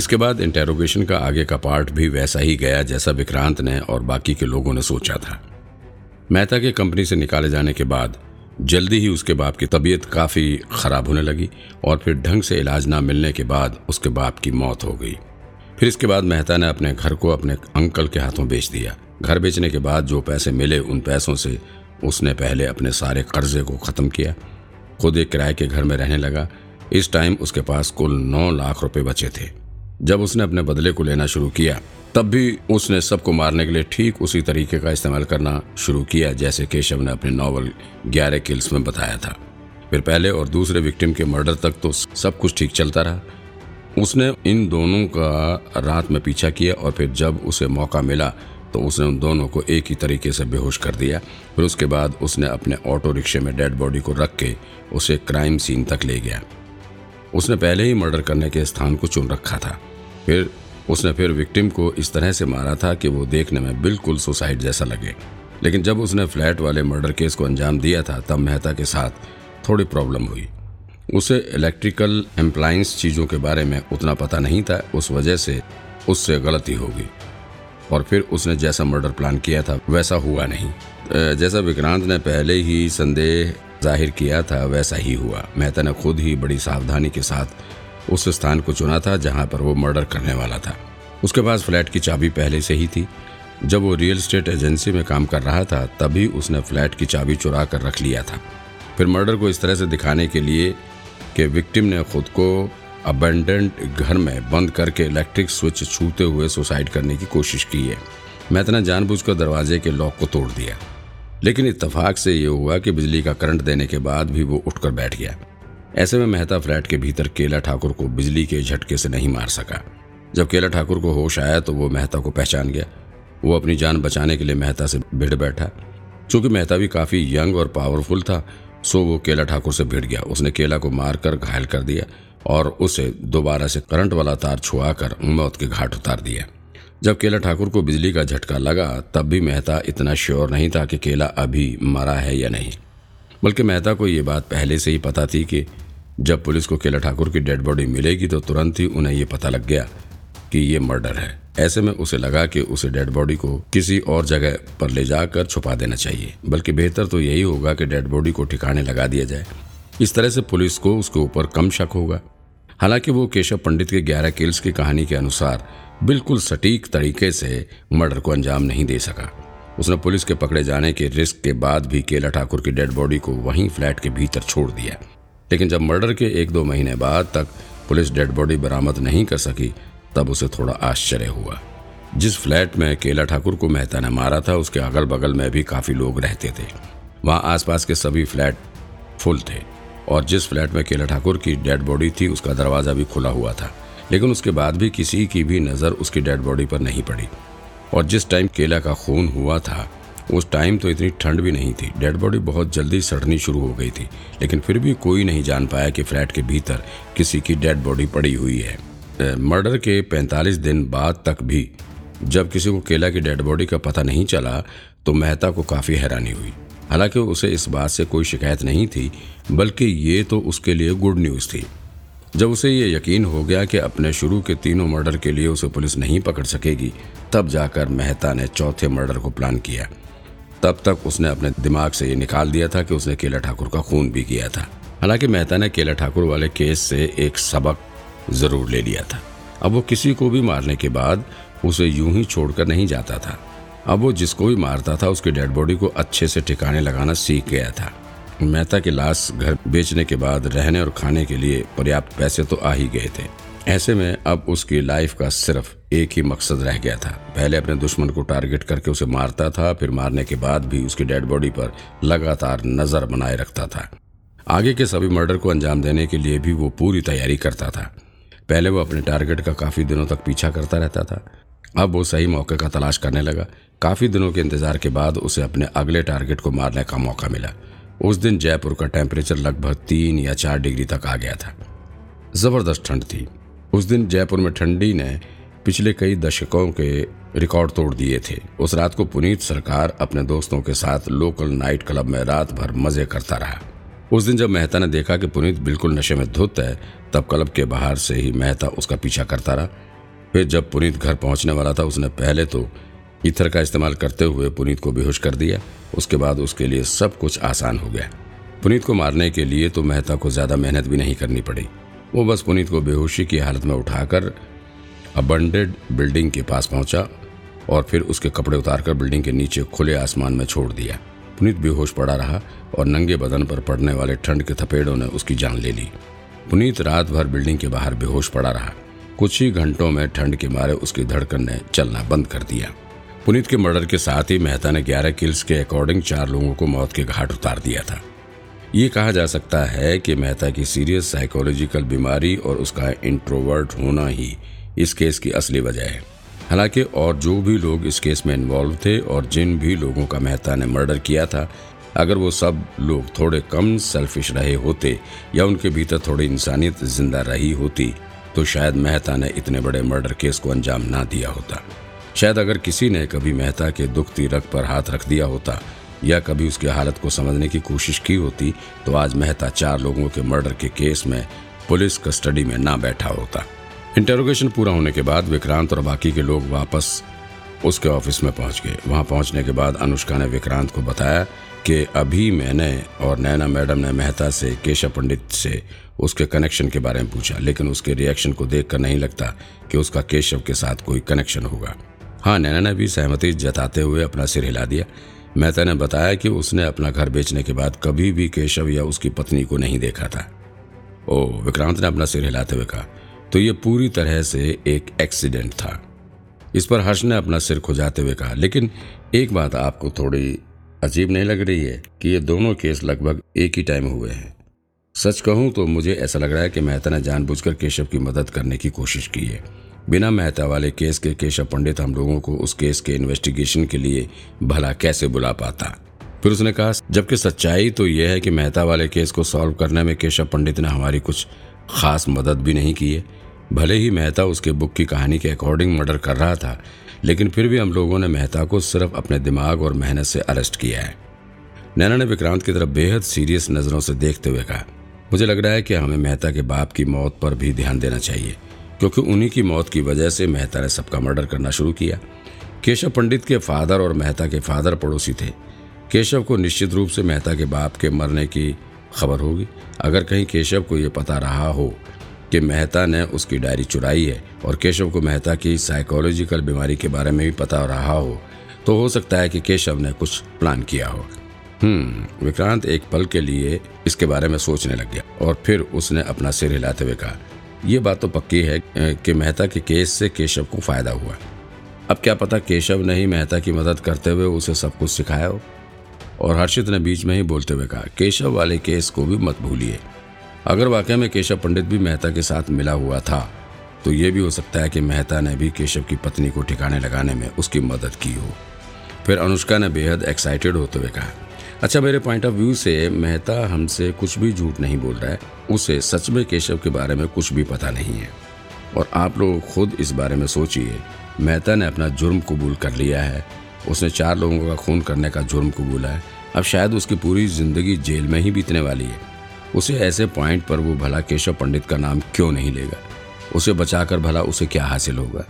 इसके बाद इंटेरोगेशन का आगे का पार्ट भी वैसा ही गया जैसा विक्रांत ने और बाकी के लोगों ने सोचा था। मेहता के कंपनी से निकाले जाने के बाद जल्दी ही उसके बाप की तबीयत काफ़ी ख़राब होने लगी और फिर ढंग से इलाज ना मिलने के बाद उसके बाप की मौत हो गई। फिर इसके बाद मेहता ने अपने घर को अपने अंकल के हाथों बेच दिया। घर बेचने के बाद जो पैसे मिले उन पैसों से उसने पहले अपने सारे कर्जे को ख़त्म किया, खुद एक किराए के घर में रहने लगा। इस टाइम उसके पास कुल नौ लाख रुपए बचे थे। जब उसने अपने बदले को लेना शुरू किया, तब भी उसने सबको मारने के लिए ठीक उसी तरीके का इस्तेमाल करना शुरू किया, जैसे केशव ने अपने नॉवल ग्यारह किल्स में बताया था। फिर पहले और दूसरे विक्टिम के मर्डर तक तो सब कुछ ठीक चलता रहा। उसने इन दोनों का रात में पीछा किया और फिर जब उसे मौका मिला तो उसने उन दोनों को एक ही तरीके से बेहोश कर दिया। फिर उसके बाद उसने अपने ऑटो रिक्शे में डेड बॉडी को रख के उसे क्राइम सीन तक ले गया। उसने पहले ही मर्डर करने के स्थान को चुन रखा था। फिर उसने फिर विक्टिम को इस तरह से मारा था कि वो देखने में बिल्कुल सुसाइड जैसा लगे। लेकिन जब उसने फ्लैट वाले मर्डर केस को अंजाम दिया था, तब मेहता के साथ थोड़ी प्रॉब्लम हुई। उसे इलेक्ट्रिकल एम्प्लाइंस चीज़ों के बारे में उतना पता नहीं था, उस वजह से उससे गलती होगी और फिर उसने जैसा मर्डर प्लान किया था, वैसा हुआ नहीं। जैसा विक्रांत ने पहले ही संदेह ज़ाहिर किया था, वैसा ही हुआ। मेहता ने खुद ही बड़ी सावधानी के साथ उस स्थान को चुना था जहाँ पर वो मर्डर करने वाला था। उसके पास फ्लैट की चाबी पहले से ही थी। जब वो रियल स्टेट एजेंसी में काम कर रहा था, तभी उसने फ्लैट की चाबी चुरा कर रख लिया था। फिर मर्डर को इस तरह से दिखाने के लिए कि विक्टिम ने खुद को अबेंडेंट घर में बंद करके इलेक्ट्रिक स्विच छूते हुए सुसाइड करने की कोशिश की है। मैं मैतना जानबूझकर दरवाजे के लॉक को तोड़ दिया। लेकिन इतफाक से ये हुआ कि बिजली का करंट देने के बाद भी वो उठकर बैठ गया। ऐसे में मेहता फ्लैट के भीतर केला ठाकुर को बिजली के झटके से नहीं मार सका। जब केला ठाकुर को होश आया तो वो मेहता को पहचान गया। वो अपनी जान बचाने के लिए मेहता से भिड़ बैठा। चूँकि मेहता भी काफ़ी यंग और पावरफुल था, सो वो केला ठाकुर से भिड़ गया। उसने केला को मारकर घायल कर दिया और उसे दोबारा से करंट वाला तार छुआकर मौत के घाट उतार दिया। जब केला ठाकुर को बिजली का झटका लगा, तब भी मेहता इतना श्योर नहीं था कि केला अभी मरा है या नहीं। बल्कि मेहता को ये बात पहले से ही पता थी कि जब पुलिस को केला ठाकुर की डेड बॉडी मिलेगी तो तुरंत ही उन्हें ये पता लग गया कि ये मर्डर है। ऐसे में उसे लगा कि उसे डेड बॉडी को किसी और जगह पर ले जाकर छुपा देना चाहिए। बल्कि बेहतर तो यही होगा कि डेड बॉडी को ठिकाने लगा दिया जाए। इस तरह से पुलिस को उसके ऊपर कम शक होगा। हालाँकि वो केशव पंडित के ग्यारह किल्स की कहानी के अनुसार बिल्कुल सटीक तरीके से मर्डर को अंजाम नहीं दे सका। उसने पुलिस के पकड़े जाने के रिस्क के बाद भी केला ठाकुर की डेड बॉडी को वहीं फ्लैट के भीतर छोड़ दिया। लेकिन जब मर्डर के एक दो महीने बाद तक पुलिस डेड बॉडी बरामद नहीं कर सकी, तब उसे थोड़ा आश्चर्य हुआ। जिस फ्लैट में केला ठाकुर को मेहता ने मारा था, उसके अगल बगल में भी काफ़ी लोग रहते थे। वहाँ आसपास के सभी फ्लैट फुल थे और जिस फ्लैट में केला ठाकुर की डेड बॉडी थी, उसका दरवाज़ा भी खुला हुआ था। लेकिन उसके बाद भी किसी की भी नज़र उसकी डेड बॉडी पर नहीं पड़ी। और जिस टाइम केला का खून हुआ था, उस टाइम तो इतनी ठंड भी नहीं थी। डेड बॉडी बहुत जल्दी सड़नी शुरू हो गई थी, लेकिन फिर भी कोई नहीं जान पाया कि फ्लैट के भीतर किसी की डेड बॉडी पड़ी हुई है। मर्डर के 45 दिन बाद तक भी जब किसी को केला की डेड बॉडी का पता नहीं चला तो मेहता को काफ़ी हैरानी हुई। हालाँकि उसे इस बात से कोई शिकायत नहीं थी, बल्कि ये तो उसके लिए गुड न्यूज़ थी। जब उसे ये यकीन हो गया कि अपने शुरू के तीनों मर्डर के लिए उसे पुलिस नहीं पकड़ सकेगी, तब जाकर मेहता ने चौथे मर्डर को प्लान किया। तब तक उसने अपने दिमाग से ये निकाल दिया था कि उसने केला ठाकुर का खून भी किया था। हालाँकि मेहता ने केला ठाकुर वाले केस से एक सबक ज़रूर ले लिया था। अब वो किसी को भी मारने के बाद उसे यूँ ही छोड़कर नहीं जाता था। अब वो जिसको भी मारता था, उसकी डेड बॉडी को अच्छे से ठिकाने लगाना सीख गया था। मेहता की लाश घर बेचने के बाद रहने और खाने के लिए पर्याप्त पैसे तो आ ही गए थे। ऐसे में अब उसकी लाइफ का सिर्फ़ एक ही मकसद रह गया था। पहले अपने दुश्मन को टारगेट करके उसे मारता था, फिर मारने के बाद भी उसकी डेड बॉडी पर लगातार नज़र बनाए रखता था। आगे के सभी मर्डर को अंजाम देने के लिए भी वो पूरी तैयारी करता था। पहले वो अपने टारगेट का काफ़ी दिनों तक पीछा करता रहता था। अब वो सही मौके का तलाश करने लगा। काफ़ी दिनों के इंतज़ार के बाद उसे अपने अगले टारगेट को मारने का मौका मिला। उस दिन जयपुर का टेम्परेचर लगभग तीन या चार डिग्री तक आ गया था। ज़बरदस्त ठंड थी। उस दिन जयपुर में ठंडी ने पिछले कई दशकों के रिकॉर्ड तोड़ दिए थे। उस रात को पुनीत सरकार अपने दोस्तों के साथ लोकल नाइट क्लब में रात भर मज़े करता रहा। उस दिन जब मेहता ने देखा कि पुनीत बिल्कुल नशे में धुत है, तब क्लब के बाहर से ही मेहता उसका पीछा करता रहा। फिर जब पुनीत घर पहुँचने वाला था, उसने पहले तो ईथर का इस्तेमाल करते हुए पुनीत को बेहोश कर दिया। उसके बाद उसके लिए सब कुछ आसान हो गया। पुनीत को मारने के लिए तो मेहता को ज़्यादा मेहनत भी नहीं करनी पड़ी। वो बस पुनीत को बेहोशी की हालत में उठाकर अबंडेड बिल्डिंग के पास पहुँचा और फिर उसके कपड़े उतारकर बिल्डिंग के नीचे खुले आसमान में छोड़ दिया। पुनीत बेहोश पड़ा रहा और नंगे बदन पर पड़ने वाले ठंड के थपेड़ों ने उसकी जान ले ली। पुनीत रात भर बिल्डिंग के बाहर बेहोश पड़ा रहा। कुछ ही घंटों में ठंड के मारे उसकी धड़कन ने चलना बंद कर दिया। पुनीत के मर्डर के साथ ही मेहता ने ग्यारह किल्स के अकॉर्डिंग चार लोगों को मौत के घाट उतार दिया था। ये कहा जा सकता है कि मेहता की सीरियस साइकोलॉजिकल बीमारी और उसका इंट्रोवर्ट होना ही इस केस की असली वजह है। हालाँकि और जो भी लोग इस केस में इन्वॉल्व थे और जिन भी लोगों का मेहता ने मर्डर किया था, अगर वो सब लोग थोड़े कम सेल्फिश रहे होते या उनके भीतर थोड़ी इंसानियत ज़िंदा रही होती तो शायद मेहता ने इतने बड़े मर्डर केस को अंजाम ना दिया होता। शायद अगर किसी ने कभी मेहता के दुखती रग पर हाथ रख दिया होता या कभी उसकी हालत को समझने की कोशिश की होती तो आज मेहता चार लोगों के मर्डर के केस में पुलिस कस्टडी में ना बैठा होता। इंटेरोगेशन पूरा होने के बाद विक्रांत और बाकी के लोग वापस उसके ऑफ़िस में पहुँच गए। वहाँ पहुँचने के बाद अनुष्का ने विक्रांत को बताया कि अभी मैंने और नैना मैडम ने मेहता से, केशव पंडित से उसके कनेक्शन के बारे में पूछा, लेकिन उसके रिएक्शन को देखकर नहीं लगता कि उसका केशव के साथ कोई कनेक्शन होगा। हाँ नैना ने भी सहमति जताते हुए अपना सिर हिला दिया। मेहता ने बताया कि उसने अपना घर बेचने के बाद कभी भी केशव या उसकी पत्नी को नहीं देखा था। ओ, विक्रांत ने अपना सिर हिलाते हुए कहा तो ये पूरी तरह से एक एक्सीडेंट था। इस पर हर्ष ने अपना सिर खुजाते हुए कहा, लेकिन एक बात आपको थोड़ी अजीब नहीं लग रही है कि ये दोनों केस लगभग एक ही टाइम हुए हैं? सच कहूँ तो मुझे ऐसा लग रहा है कि मेहता ने जानबूझकर केशव की मदद करने की कोशिश की है। बिना मेहता वाले केस के केशव पंडित हम लोगों को उस केस के इन्वेस्टिगेशन के लिए भला कैसे बुला पाता? फिर उसने कहा, जबकि सच्चाई तो यह है कि मेहता वाले केस को सॉल्व करने में केशव पंडित ने हमारी कुछ खास मदद भी नहीं की है। भले ही मेहता उसके बुक की कहानी के अकॉर्डिंग मर्डर कर रहा था, लेकिन फिर भी हम लोगों ने मेहता को सिर्फ़ अपने दिमाग और मेहनत से अरेस्ट किया है। नैना ने विक्रांत की तरफ़ बेहद सीरियस नज़रों से देखते हुए कहा, मुझे लग रहा है कि हमें मेहता के बाप की मौत पर भी ध्यान देना चाहिए। क्योंकि उन्हीं की मौत की वजह से मेहता ने सबका मर्डर करना शुरू किया। केशव पंडित के फादर और मेहता के फादर पड़ोसी थे। केशव को निश्चित रूप से मेहता के बाप के मरने की खबर होगी। अगर कहीं केशव को यह पता रहा हो कि मेहता ने उसकी डायरी चुराई है और केशव को मेहता की साइकोलॉजिकल बीमारी के बारे में भी पता रहा हो तो हो सकता है कि केशव ने कुछ प्लान किया हो। हम्म विक्रांत एक पल के लिए इसके बारे में सोचने लग गया और फिर उसने अपना सिर हिलाते हुए कहा यह बात तो पक्की है कि मेहता के केस से केशव को फ़ायदा हुआ। अब क्या पता केशव ने ही मेहता की मदद करते हुए उसे सब कुछ सिखाया हो। और हर्षित ने बीच में ही बोलते हुए कहा, केशव वाले केस को भी मत भूलिए। अगर वाकई में केशव पंडित भी मेहता के साथ मिला हुआ था तो ये भी हो सकता है कि मेहता ने भी केशव की पत्नी को ठिकाने लगाने में उसकी मदद की हो। फिर अनुष्का ने बेहद एक्साइटेड होते हुए कहा अच्छा मेरे पॉइंट ऑफ़ व्यू से मेहता हमसे कुछ भी झूठ नहीं बोल रहा है। उसे सच में केशव के बारे में कुछ भी पता नहीं है। और आप लोग खुद इस बारे में सोचिए, मेहता ने अपना जुर्म कबूल कर लिया है। उसने चार लोगों का खून करने का जुर्म कबूला है। अब शायद उसकी पूरी ज़िंदगी जेल में ही बीतने वाली है। उसे ऐसे पॉइंट पर वो भला केशव पंडित का नाम क्यों नहीं लेगा? उसे बचाकर भला उसे क्या हासिल होगा?